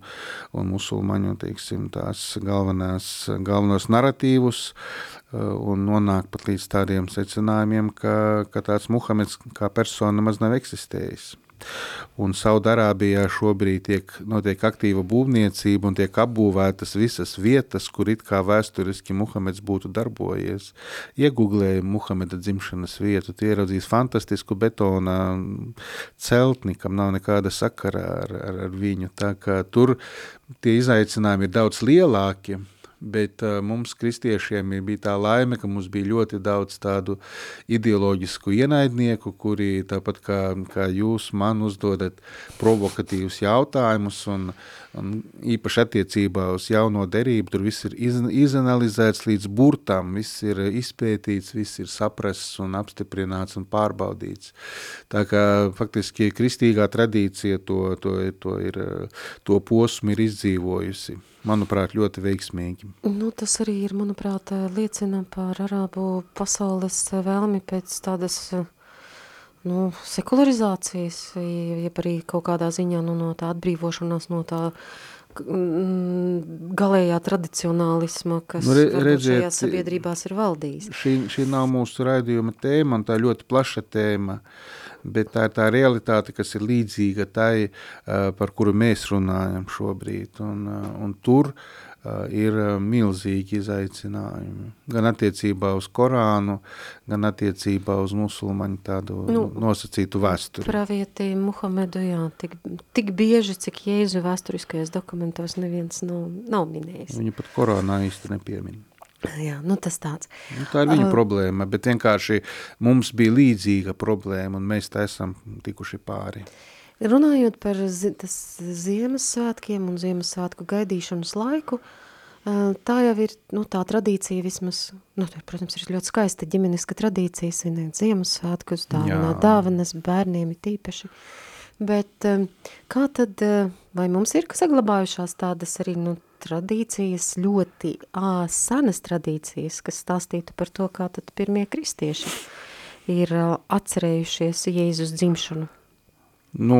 un musulmaņu, teiksim, tās galvenās, galvenos naratīvus, uh, un nonāk pat līdz tādiem secinājumiem, ka, ka tāds Muhameds kā persona nemaz nav eksistējis. Un Saudārābijā šobrīd tiek, notiek aktīva būvniecība un tiek apbūvētas visas vietas, kur it kā vēsturiski Muhameds būtu darbojies. Iegūlēja Muhameda dzimšanas vietu, tie ieraudzīs fantastisku betona celtni, kam nav nekāda sakara ar, ar, ar viņu. Tā kā tur tie izaicinājumi ir daudz lielāki, bet uh, mums kristiešiem bija tā laime, ka mums bija ļoti daudz tādu ideoloģisku ienaidnieku, kuri tāpat kā, kā jūs man uzdodat provokatīvus jautājumus un, un īpaši attiecībā uz jauno derību, tur viss ir iz, izanalizēts līdz burtam, viss ir izpētīts, viss ir saprasts un apstiprināts un pārbaudīts. Tā kā faktiski kristīgā tradīcija to, to, to, ir, to posmu ir izdzīvojusi manuprāt, ļoti veiksmīgi. Nu, tas arī ir, manuprāt, liecina par arābu pasaules vēlmi pēc tādas nu, sekularizācijas, jeb arī kaut kādā ziņā nu, no tā atbrīvošanās no tā mm, galējā tradicionālisma, kas nu, re, redziet, šajās sabiedrībās ir valdījis. Šī, šī nav mūsu raidījuma tēma, un tā ļoti plaša tēma. Uh, bet tā ir tā realitāte, kas ir līdzīga tai, par kuru mēs runājam šobrīd. Un, un tur ir milzīgi izaicinājumi. Gan attiecībā uz Korānu, gan attiecībā uz musulmaņu tādu nu, nosacītu vēsturi. Pravieti Muhamedu, jā, tik, tik bieži, cik Jēzu vēsturiskajos dokumentos neviens nav, nav minējis. Viņu pat Korānā īsti nepiemina. Jā, nu tas tāds. Nu, tā ir viņa uh, problēma, bet vienkārši mums bija līdzīga problēma, un mēs tā esam tikuši pāri. Runājot par zi Ziemassvētkiem un Ziemassvētku gaidīšanas laiku, tā jau ir nu, tā tradīcija vismaz, nu, tā, protams, ir ļoti skaista ģimeniska tradīcija, svinēt Ziemassvētkus, dāvināt dāvanas bērniem ir tīpaši. Bet kā tad, vai mums ir saglabājušās tādas arī, nu, tradīcijas, ļoti ā, senas tradīcijas, kas stāstītu par to, kā tad pirmie kristieši ir atcerējušies Jēzus dzimšanu. Nu,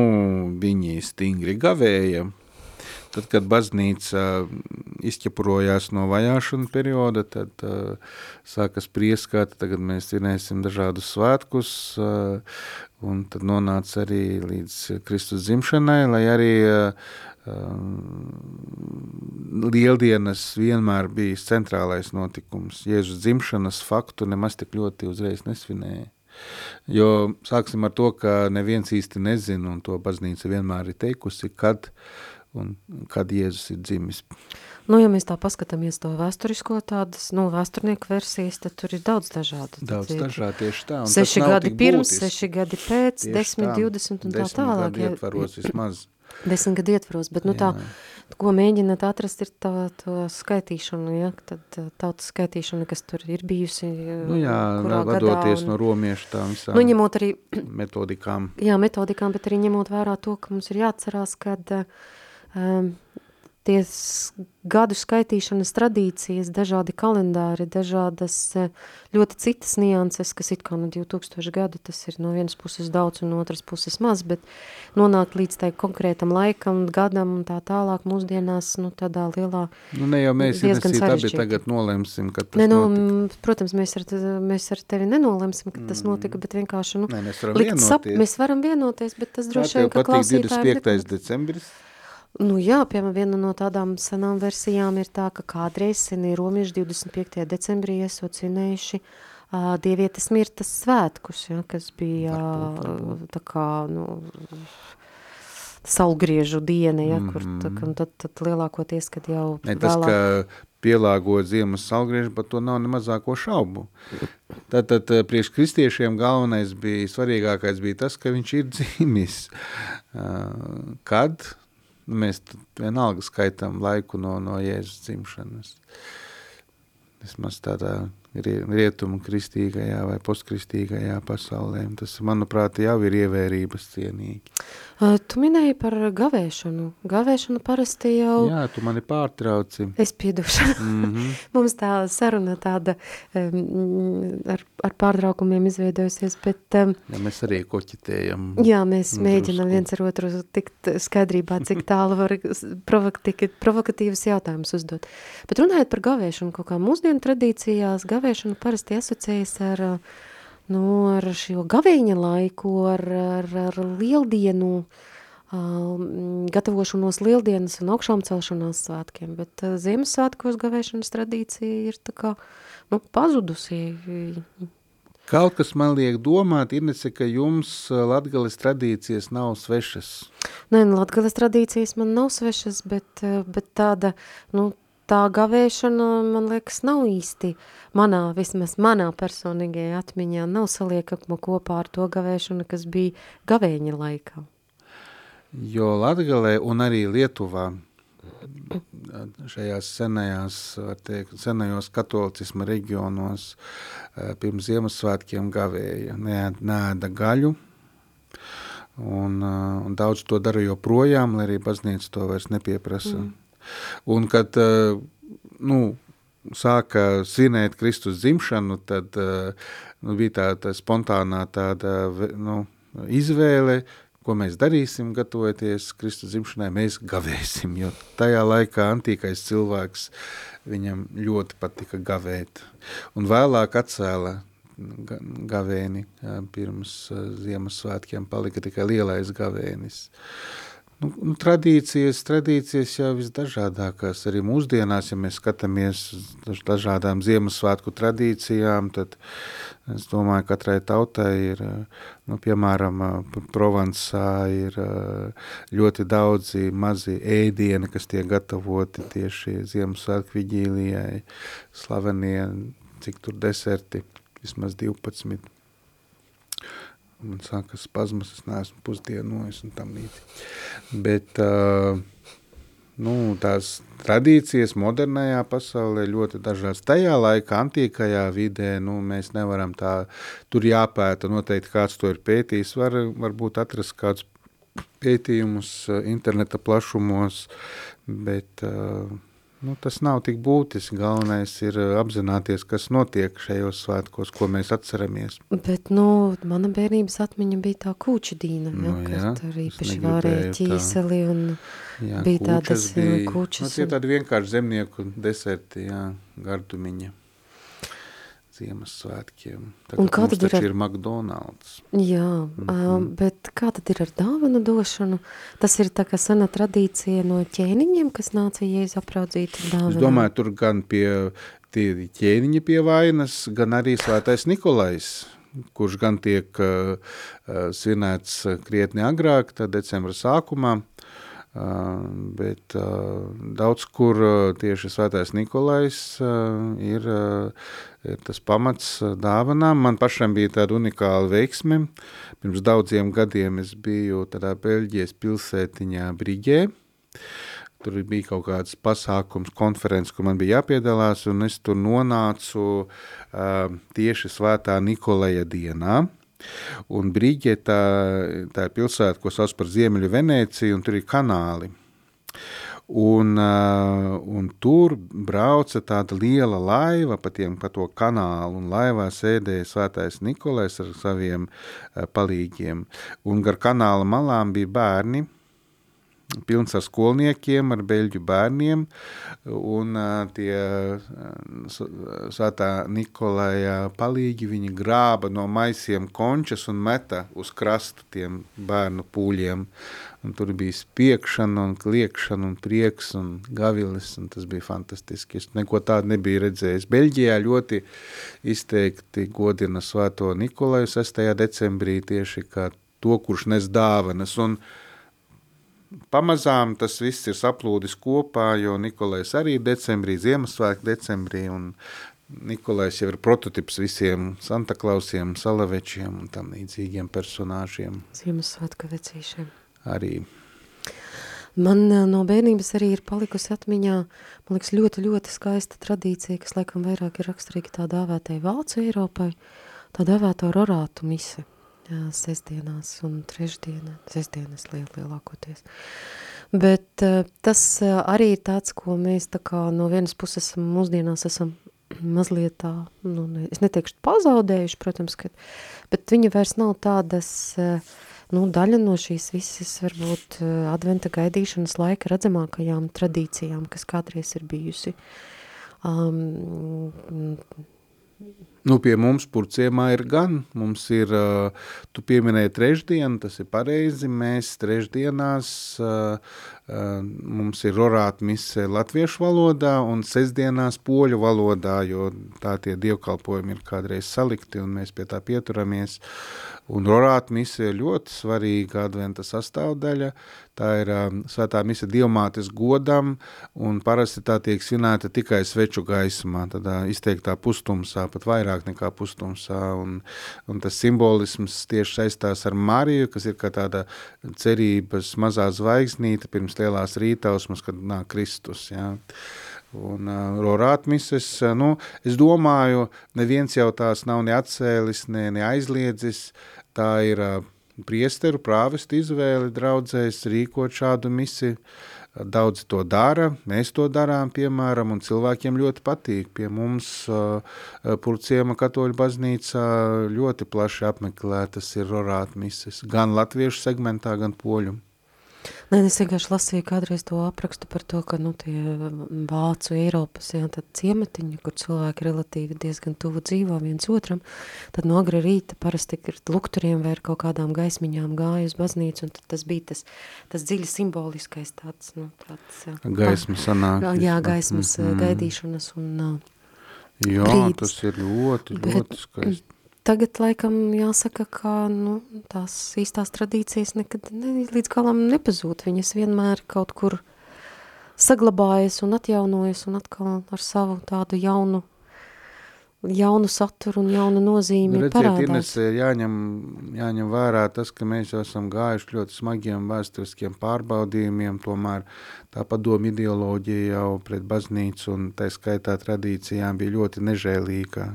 viņi stingri gavēja. Tad, kad baznīca izķepurojās no vajāšana perioda, tad uh, sākas prieskāt, tagad mēs svinēsim dažādus svētkus, uh, un tad nonāca arī līdz Kristus dzimšanai, lai arī uh, Lieldienas vienmēr bija centrālais notikums. Jēzus dzimšanas faktu nemaz tik ļoti uzreiz nesvinēja. Jo sāksim ar to, ka neviens īsti nezina, un to baznīca vienmēr ir teikusi, kad, un, kad Jēzus ir dzimis. Nu, ja mēs tā paskatāmies to vēsturisko tādas, nu, vēsturnieku versijas, tad tur ir daudz dažādu. Daudz ir dažādu, tieši tā. Seši gadi pirms, būtiski. seši gadi pēc, tieši desmit, tā. divdesmit un tā tālāk. Desmit gadi ietvaros vismaz. Desmit gadu ietvaros, bet nu, tā, ko mēģināt atrast, ir tā, to skaitīšanu, ja? tad tautas skaitīšana, kas tur ir bijusi. Nu jā, vadoties un, no romiešu tām visām nu, ņemot arī, metodikām. Jā, metodikām, bet arī ņemot vērā to, ka mums ir jāatcerās, kad um, tie gadu skaitīšanas tradīcijas, dažādi kalendāri, dažādas eh, ļoti citas nianses, kas it kā no 2000 gadu, tas ir no vienas puses daudz un no otras puses maz, bet nonākt līdz tai konkrētam laikam, gadam un tā tālāk mūsdienās, nu tādā lielā Nu ne jau mēs Inesīt abi tagad nolemsim, kad tas ne, nu, notika. Protams, mēs ar, mēs ar tevi nenolemsim, kad tas notika, bet vienkārši, nu, ne, mēs varam vienoties. Sap, mēs varam vienoties, bet tas droši vien, ka klausītāji... 25. decembris. Nu jā, piemēram, viena no tādām senām versijām ir tā, ka kādreiz seni romieši 25. decembrī esot svinējuši uh, dievietes mirtas svētkus, ja, kas bija uh, tā kā, nu, saulgriežu diena, ja, mm -hmm. kur tā, un tad, tad lielākoties, kad jau ne, tas, vēlāk... ka pielāgot ziemas saulgriežu, par to nav ne mazāko šaubu. Tātad priekš kristiešiem galvenais bija, svarīgākais bija tas, ka viņš ir dzīmis. Uh, kad? Mēs vienalga skaitām laiku no, no Jēzus dzimšanas. Vismaz tādā rietumu kristīgajā vai postkristīgajā pasaulē. Tas, manuprāt, jau ir ievērības cienīgi. Tu minēji par gavēšanu. Gavēšana parasti jau... Jā, tu mani pārtrauci. Es piedušu. Mm -hmm. Mums tā saruna tāda um, ar, ar pārtraukumiem izveidojusies, bet... Um, ja mēs arī koķitējam. Jā, mēs drusku. mēģinam viens ar otru tikt skaidrībā, cik tālu var provokatīvas jautājumus uzdot. Bet runājot par gavēšanu, kaut kā mūsdienu tradīcijās gavēšana parasti asociējas ar uh, nu, ar šo gavēņa laiku, ar, ar, ar lieldienu, uh, gatavošanos lieldienas un augšām celšanās svētkiem, bet uh, Ziemassvētkos gavēšanas tradīcija ir tā kā, nu, pazudusi. Kaut kas man liek domāt, Inese, ka jums latgales tradīcijas nav svešas. Nē, nu, latgales tradīcijas man nav svešas, bet, bet tāda, nu, tā gavēšana, man liekas, nav īsti manā, vismaz manā personīgajā atmiņā, nav saliekama kopā ar to gavēšanu, kas bija gavēņa laikā. Jo Latgalē un arī Lietuvā šajās senajās, teikt, senajos katolicisma reģionos eh, pirms Ziemassvētkiem gavēja, neēda gaļu, un, eh, un daudz to dara joprojām, lai arī baznīca to vairs nepieprasa. Mm. Un kad, eh, nu, sāka svinēt Kristus dzimšanu, tad nu, bija tā, tā spontānā tāda nu, izvēle ko mēs darīsim, gatavoties Kristus dzimšanai, mēs gavēsim, jo tajā laikā antīkais cilvēks, viņam ļoti patika gavēt. Un vēlāk atcēla gavēni pirms Ziemassvētkiem, palika tikai lielais gavēnis. Nu, nu, tradīcijas, tradīcijas jau visdažādākās. Arī mūsdienās, ja mēs skatāmies uz dažādām Ziemassvētku tradīcijām, tad es domāju, ka katrai tautai ir, nu, piemēram, Provansā ir ļoti daudzi mazi ēdieni, kas tiek gatavoti tieši Ziemassvētku viģīlijai, slavenie, cik tur deserti, vismaz 12 man sākas spazmas, es neesmu pusdienojis un tam līdzi. Bet uh, nu, tās tradīcijas modernajā pasaulē ļoti dažādas. Tajā laikā, antīkajā vidē, nu, mēs nevaram tā, tur jāpēta noteikti kāds to ir pētījis, var, varbūt atrast kāds pētījumus interneta plašumos, bet uh, Nu, tas nav tik būtiski. Galvenais ir uh, apzināties, kas notiek šajos svētkos, ko mēs atceramies. Bet, nu, mana bērnības atmiņa bija tā kūča dīna, nu, ja, jā, tur īpaši vārēja ķīseli un jā, bija tādas uh, bija, kūčas. Nu, tie tādi vienkārši zemnieku deserti, jā, gardumiņa. Ziemassvētkiem. Un kā tad ir ar... ir McDonald's? Jā, mm -hmm. um, bet kā tad ir ar dāvanu došanu? Tas ir tā kā sena tradīcija no ķēniņiem, kas nāca jēzus apraudzīt dāvanu. Es domāju, tur gan pie tie ķēniņi pie vainas, gan arī svētais Nikolais, kurš gan tiek uh, svinēts krietni agrāk, tad decembra sākumā, Uh, bet uh, daudz kur uh, tieši svētais Nikolais ir ir tas pamats dāvanām. Man pašam bija tāda unikāla veiksme. Pirms daudziem gadiem es biju tādā Beļģijas pilsētiņā Briģē. Tur bija kaut kāds pasākums, konferences, kur man bija jāpiedalās, un es tur nonācu uh, tieši svētā Nikolaja dienā. Un Brīģē tā, tā ir pilsēta, ko sauc par Ziemeļu Venēciju, un tur ir kanāli. Un, un tur brauca tāda liela laiva pa, tiem, pa to kanālu, un laivā sēdēja svētais Nikolais ar saviem palīgiem. Un gar kanāla malām bija bērni, pilns ar skolniekiem, ar beļģu bērniem, un uh, tie uh, svētā Nikolaja palīgi viņi grāba no maisiem končas un meta uz krastu tiem bērnu pūļiem un tur bija spiekšana un kliekšana un prieks un gavilis, un tas bija fantastiski. Es neko tādu nebiju redzējis. Beļģijā ļoti izteikti godina svēto Nikolaju 6. decembrī tieši kā to, kurš nes dāvanas, un pamazām tas viss ir saplūdis kopā, jo Nikolais arī decembrī, Ziemassvētku decembrī, un Nikolais jau ir prototips visiem Santa Klausiem, Salavečiem un tam līdzīgiem personāžiem. Ziemassvētku vecīšiem arī. Man eh, no bērnības arī ir palikusi atmiņā, man liekas, ļoti, ļoti skaista tradīcija, kas laikam vairāk ir raksturīga tā dāvētai Vācu Eiropai, tā dāvēto rorātu mise sestdienās un trešdienā, sestdienas liel, lielākoties. Bet uh, tas uh, arī ir tāds, ko mēs tā kā no vienas puses mūsdienās esam mazliet tā, nu, ne, es neteikšu pazaudējuši, protams, ka, bet viņa vairs nav tādas uh, nu, daļa no šīs visas varbūt adventa gaidīšanas laika redzamākajām tradīcijām, kas kādreiz ir bijusi. Um, Nu, pie mums purciemā ir gan. Mums ir, uh, tu pieminēji trešdienu, tas ir pareizi. Mēs trešdienās, uh, mums ir rorāta mise latviešu valodā un sestdienās poļu valodā, jo tā tie dievkalpojumi ir kādreiz salikti un mēs pie tā pieturamies. Un rorāta mise ir ļoti svarīga adventa sastāvdaļa. Tā ir um, svētā mise dievmātes godam, un parasti tā tiek svinēta tikai sveču gaismā, tādā izteiktā pustumsā, pat vairāk nekā pustumsā, un, un tas simbolisms tieši saistās ar Mariju, kas ir kā tāda cerības mazā zvaigznīte pirms lielās rītausmas, kad nāk Kristus, jā. Un uh, rorātmises, uh, nu, es domāju, neviens jau tās nav ne atcēlis, ne, ne aizliedzis, tā ir uh, priesteru prāvestu izvēli draudzēs rīkot šādu misiju. Daudzi to dara, mēs to darām, piemēram, un cilvēkiem ļoti patīk. Pie mums Purciema katoļu baznīcā ļoti plaši apmeklētas ir rorāt mises, gan latviešu segmentā, gan poļu. Nē, es vienkārši lasīju kādreiz to aprakstu par to, ka, nu, tie vācu Eiropas, jā, tad ciematiņi, kur cilvēki relatīvi diezgan tuvu dzīvo viens otram, tad no agra rīta parasti ir lukturiem vai ar kaut kādām gaismiņām gāja uz baznīcu, un tad tas bija tas, tas dziļi simboliskais tāds, nu, tāds... Gaisma sanāk. Jā, gaismas mm -hmm. gaidīšanas un Jā, brīdis. tas ir ļoti, ļoti Bet, skaisti. Tagad, laikam, jāsaka, ka nu, tās īstās tradīcijas nekad ne, līdz galam nepazūd. Viņas vienmēr kaut kur saglabājas un atjaunojas un atkal ar savu tādu jaunu, jaunu saturu un jaunu nozīmi nu, Redziet, parādās. Inesē, jāņem, jāņem vērā tas, ka mēs jau esam gājuši ļoti smagiem vēsturiskiem pārbaudījumiem, tomēr tā padomu ideoloģija jau pret baznīcu un tā skaitā tradīcijām bija ļoti nežēlīga.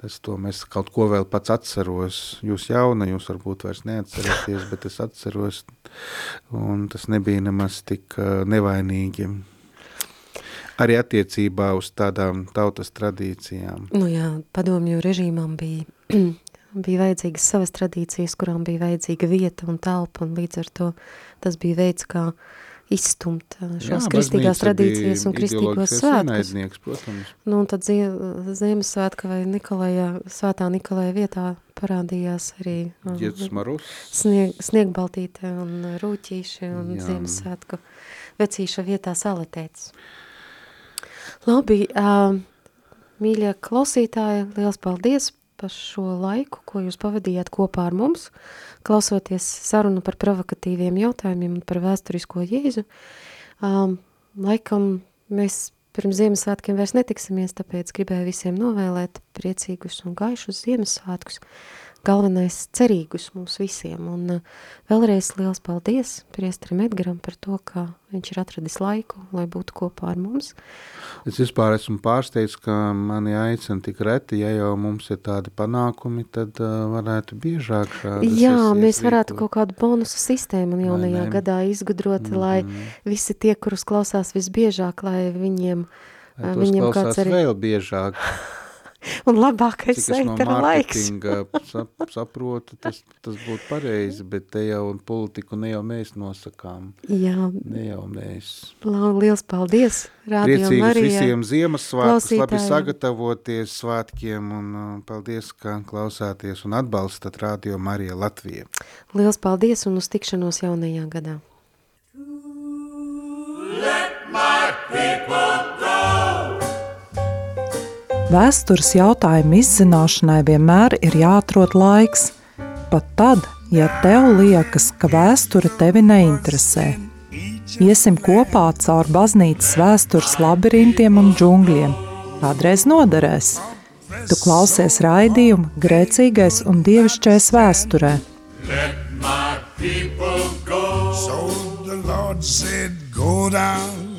Tas mēs kaut ko vēl pats atceros. Jūs jauna, jūs varbūt vairs neatceraties, bet es atceros, un tas nebija nemaz tik nevainīgi. Arī attiecībā uz tādām tautas tradīcijām. Nu jā, padomju režīmām bija, bija vajadzīgas savas tradīcijas, kurām bija vajadzīga vieta un telpa, un līdz ar to tas bija veids, kā uh, izstumt šos Jā, kristīgās tradīcijas un kristīgos svētkus. Protams. Nu, un tad Ziemassvētka vai Nikolajā, svētā Nikolajā vietā parādījās arī snieg, sniegbaltīte un rūķīši un Jā. Ziemassvētku vecīša vietā salatēts. Labi, uh, mīļie klausītāji, liels paldies par šo laiku, ko jūs pavadījāt kopā ar mums, klausoties sarunu par provokatīviem jautājumiem un par vēsturisko Jēzu. Um, laikam mēs pirms Ziemassvētkiem vairs netiksimies, tāpēc gribēju visiem novēlēt priecīgus un gaišus Ziemassvētkus galvenais cerīgus mums visiem. Un uh, vēlreiz liels paldies priestrim Edgaram par to, ka viņš ir atradis laiku, lai būtu kopā ar mums. Es vispār esmu pārsteigts, ka mani aicina tik reti, ja jau mums ir tādi panākumi, tad uh, varētu biežāk šādas Jā, mēs varētu kaut kādu bonusu sistēmu jaunajā gadā izgudrot, mm -hmm. lai visi tie, kurus klausās visbiežāk, lai viņiem, lai viņiem kāds arī... vēl biežāk. un labākais eitera no laiks. sap, saprotu, tas, tas būtu pareizi, bet te jau politiku ne jau mēs nosakām. Jā. Ne jau mēs. Liels paldies, Radio Priecīgus Marija. visiem Ziemassvētkus, labi sagatavoties svētkiem un uh, paldies, ka klausāties un atbalstat Radio Marija Latvija. Liels paldies un uz tikšanos jaunajā gadā. Let my people Vēstures jautājumu izzināšanai vienmēr ir jāatrod laiks, pat tad, ja tev liekas, ka vēsture tevi neinteresē. Iesim kopā caur baznīcas vēstures labirintiem un džungļiem. Kādreiz noderēs. Tu klausies raidījumu grēcīgais un dievišķais vēsturē. Let my people go. So the Lord said, go down